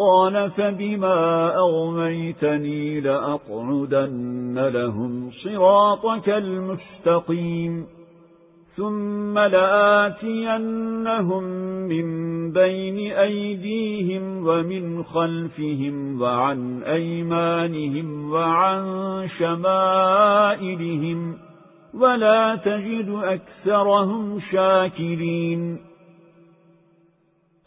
قال فبما أغميتني لأقعدن لهم صراطك المستقيم ثم لآتينهم من بين أيديهم ومن خلفهم وعن أيمانهم وعن شمائلهم ولا تجد أكثرهم شاكرين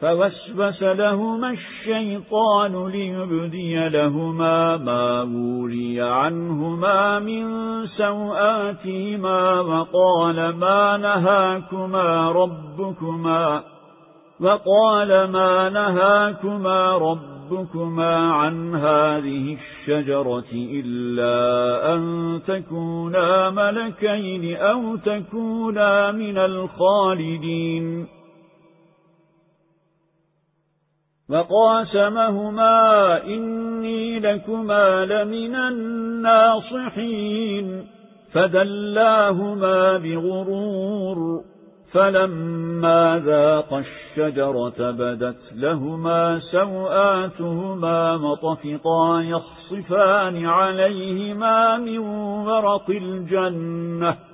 فوسوس لهما الشيطان ليبدي لهما ما مولي عنهما من سوآتهما وقال ما نهاكما ربكما وقال ما نهاكما ربكما عن هذه الشجرة إلا أن تكونا ملكين أو تكونا من الخالدين وقاسمهما إني لكما لمن الناصحين. فدلاهما بغرور فلما ذاق الشجرة بدت لهما سوآتهما مطفقا يخصفان عليهما من ورق الجنة.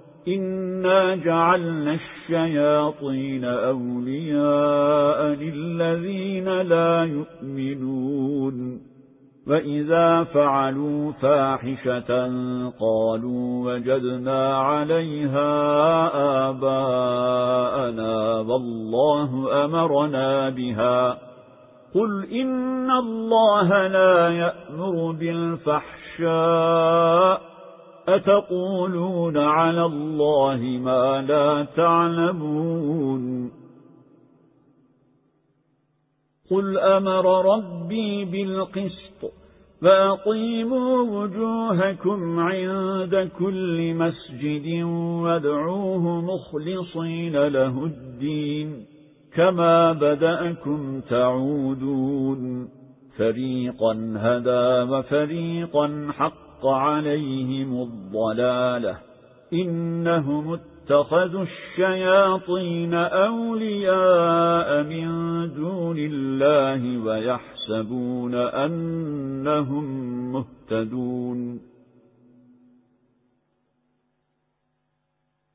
إنا جعلنا الشياطين أولياء للذين لا يؤمنون وإذا فعلوا فاحشة قالوا وجدنا عليها آباءنا والله أمرنا بها قل إن الله لا يأمر بالفحشاء أتقولون على الله ما لا تعلمون قل أمر ربي بالقسط فأقيموا وجوهكم عند كل مسجد وادعوه مخلصين له الدين كما بدأكم تعودون فريقا هدى وفريقا حق حق عليهم الضلالة. إنهم اتخذوا الشياطين أولياء من دون الله ويحسبون أنهم مهتدون.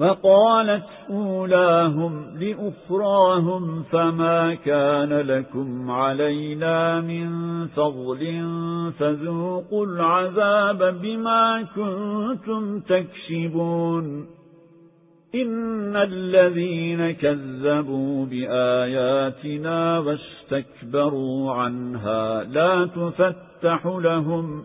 فقالت أولاهم لأخراهم فما كان لكم علينا من فضل فذوقوا العذاب بما كنتم تكسبون. إن الذين كذبوا بآياتنا واستكبروا عنها لا تفتح لهم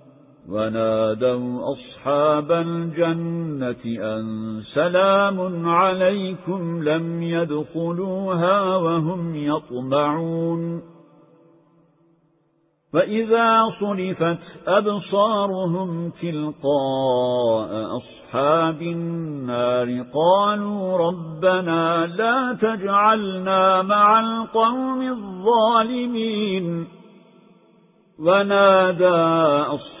ونادوا أصحاب الجنة أن سلام عليكم لم يدخلوها وهم يطمعون. فإذا صرفت أبصارهم تلقاء أصحاب النار قالوا ربنا لا تجعلنا مع القوم الظالمين. ونادى أصحاب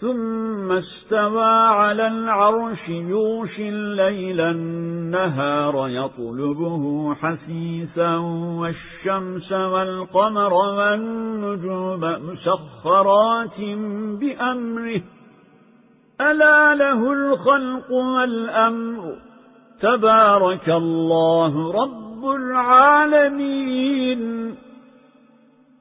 ثم استوى على العرش يوشي الليل النهار يطلبه حسيسا والشمس والقمر والنجوم مسخرات بأمره. ألا له الخلق والأمر. تبارك الله رب العالمين.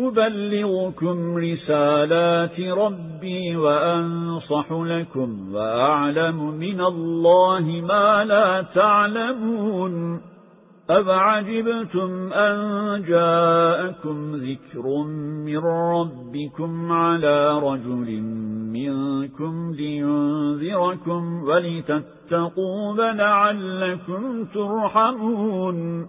أبلغكم رسالات ربي وأنصح لكم وأعلم من الله ما لا تعلمون أَفَعَجِبْتُمْ أَنْ جَاءَكُمْ ذِكْرٌ مِّنْ رَبِّكُمْ عَلَى رَجُلٍ مِّنْكُمْ لِيُنذِرَكُمْ وَلِتَتَّقُوا وَلَعَلَّكُمْ تُرْحَمُونَ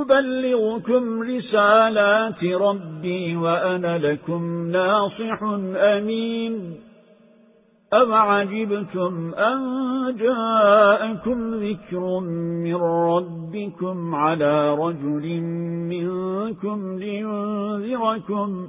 أبلغكم رسالات ربي وأنا لكم ناصح أمين. أم عجبتم أن جاءكم ذكر من ربكم على رجل منكم لينذركم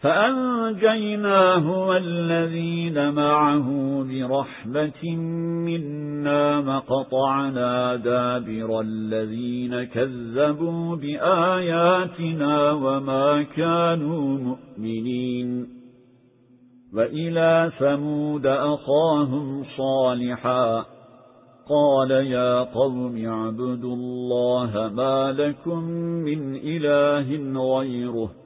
فأنجيناه والذين معه برحمة منا مقطعنا دابر الذين كذبوا بآياتنا وما كانوا مؤمنين. وإلى ثمود أخاهم صالحا. قال يا قوم اعبدوا الله ما لكم من إله غيره.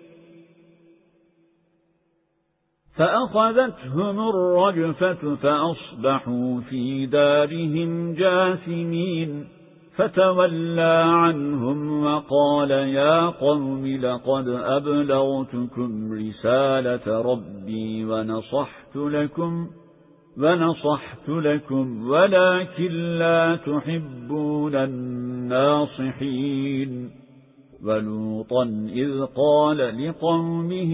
فأخذتهم الرجفة فأصبحوا في دارهم جاثمين. فتولى عنهم وقال يا قوم لقد أبلغتكم رسالة ربي ونصحت لكم ونصحت لكم ولكن لا تحبون الناصحين. ولوطا إذ قال لقومه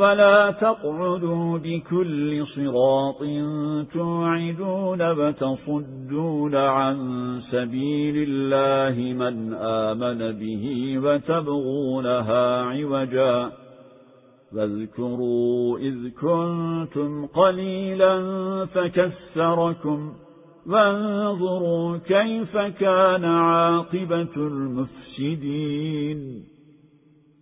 ولا تقعدوا بكل صراط توعدون وتصدون عن سبيل الله من آمن به وتبغونها عوجا واذكروا إذ كنتم قليلا فكسركم وانظروا كيف كان عاقبة المفسدين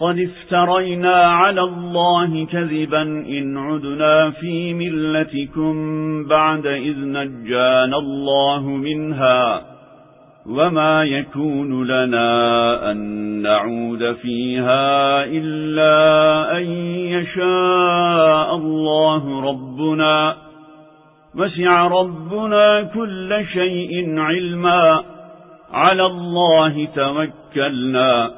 قد افترينا على الله كذبا إن عدنا في ملتكم بعد إذ نجانا الله منها وما يكون لنا أن نعود فيها إلا أن يشاء الله ربنا وسع ربنا كل شيء علما على الله توكلنا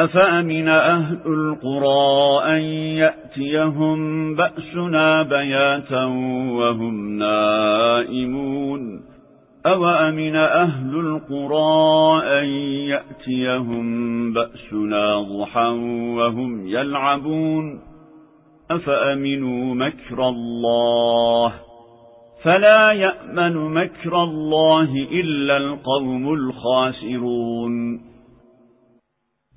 أفأمن أهل القرى أن يأتيهم بأسنا بياتا وهم نائمون؟ أوأمن أهل القرى أن يأتيهم بأسنا ضحا وهم يلعبون؟ أفأمنوا مكر الله؟ فلا يأمن مكر الله إلا القوم الخاسرون.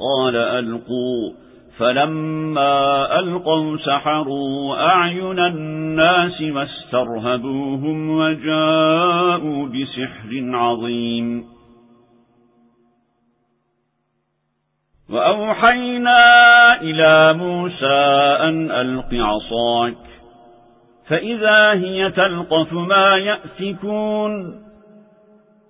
قال ألقوا. فلما ألقوا سحروا أعين الناس واسترهبوهم وجاءوا بسحر عظيم. وأوحينا إلى موسى أن ألق عصاك. فإذا هي تلقف ما يأفكون.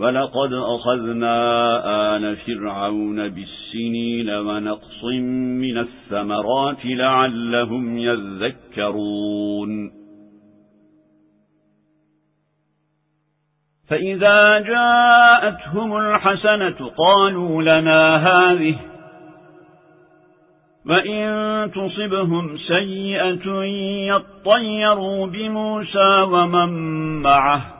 ولقد أخذنا آل فرعون بالسنين ونقص من الثمرات لعلهم يذكرون. فإذا جاءتهم الحسنة قالوا لنا هذه وإن تصبهم سيئة يطيروا بموسى ومن معه.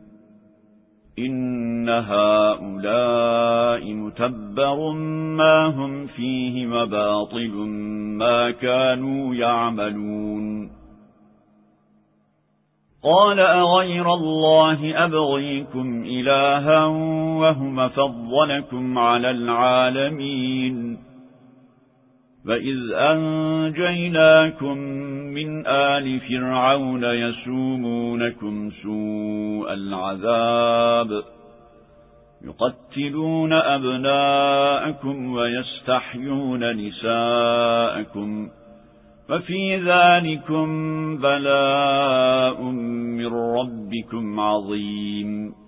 إن هؤلاء متبر ما هم فيه وباطل ما كانوا يعملون. قال أغير الله أبغيكم إلها وهم فضلكم على العالمين. فإذ أنجيناكم من آل فرعون يسومونكم سوء العذاب يقتلون أبناءكم ويستحيون نساءكم ففي ذلكم بلاء من ربكم عظيم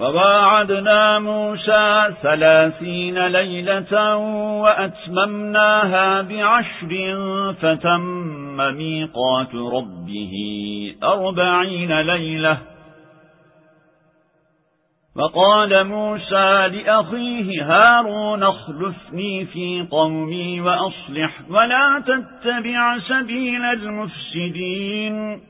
وواعدنا موسى ثلاثين ليلة وأتممناها بعشر فتم ميقات ربه أربعين ليلة. وقال موسى لأخيه هارون اخلفني في قومي وأصلح ولا تتبع سبيل المفسدين.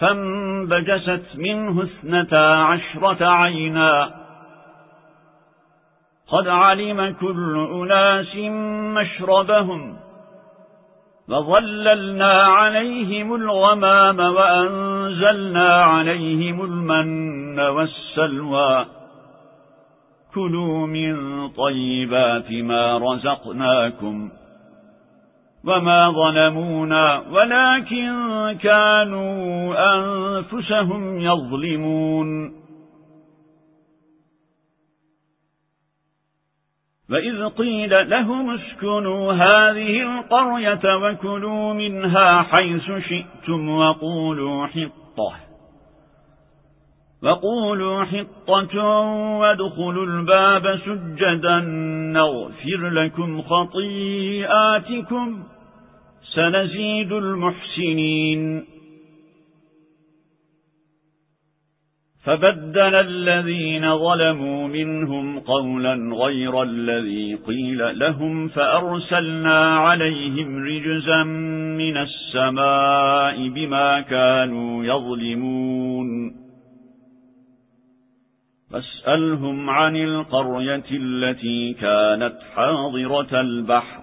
فانبجست منه اثنتا عشرة عينا. قد علم كل أناس مشربهم وظللنا عليهم الغمام وأنزلنا عليهم المن والسلوى. كلوا من طيبات ما رزقناكم. وما ظلمونا ولكن كانوا أنفسهم يظلمون وإذ قيل لهم اسكنوا هذه القرية وكلوا منها حيث شئتم وقولوا حطة وقولوا حطة وادخلوا الباب سجدا نغفر لكم خطيئاتكم سنزيد المحسنين. فبدل الذين ظلموا منهم قولا غير الذي قيل لهم فأرسلنا عليهم رجزا من السماء بما كانوا يظلمون. فاسألهم عن القرية التي كانت حاضرة البحر.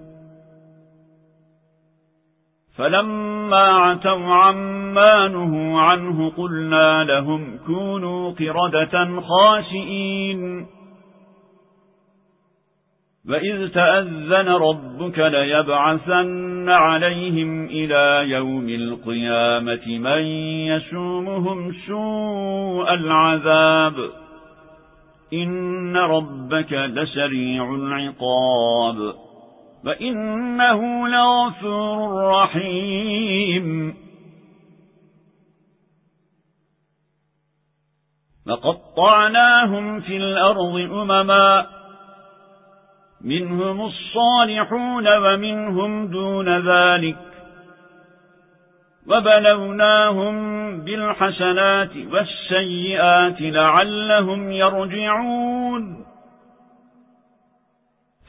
فلما عتوا عما نهوا عنه قلنا لهم كونوا قردة خاسئين وإذ تأذن ربك ليبعثن عليهم إلى يوم القيامة من يسومهم سوء العذاب. إن ربك لسريع العقاب. وإنه لغفور رحيم. فقطعناهم في الأرض أمما منهم الصالحون ومنهم دون ذلك. وبلوناهم بالحسنات والسيئات لعلهم يرجعون.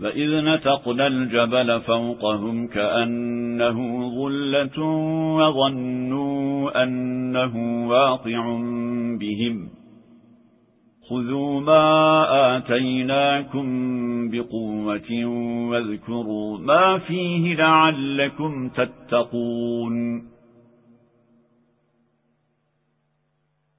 فإذ نتقنا الجبل فوقهم كأنه ظلة وظنوا أنه واقع بهم خذوا ما آتيناكم بقوة واذكروا ما فيه لعلكم تتقون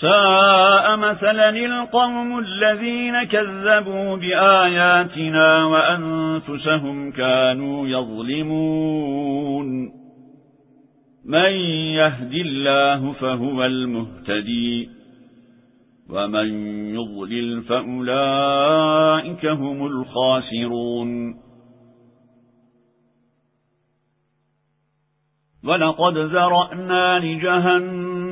ساء مثلا القوم الذين كذبوا بآياتنا وأنفسهم كانوا يظلمون. من يهد الله فهو المهتدي ومن يضلل فأولئك هم الخاسرون. ولقد ذرأنا لجهنم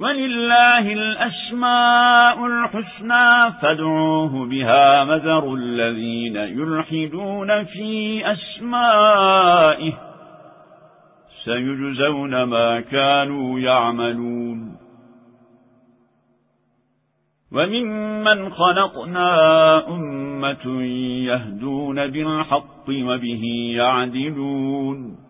ولله الأسماء الحسنى فادعوه بها مذر الذين يلحدون في أسمائه سيجزون ما كانوا يعملون وممن خلقنا أمة يهدون بالحق وبه يعدلون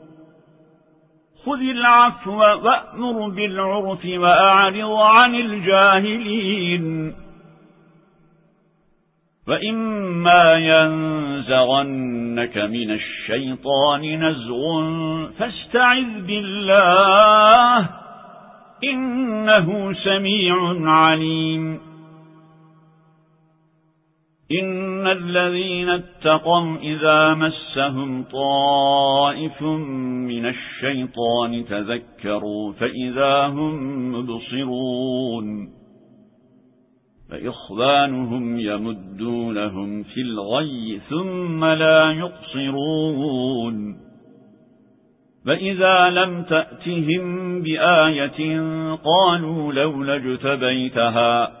خذ العفو وأمر بالعرف وأعرض عن الجاهلين. وإما ينزغنك من الشيطان نزغ فاستعذ بالله إنه سميع عليم. إن الذين اتقوا إذا مسهم طائف من الشيطان تذكروا فإذا هم مبصرون فإخوانهم يمدونهم في الغي ثم لا يقصرون فإذا لم تأتهم بآية قالوا لولا اجتبيتها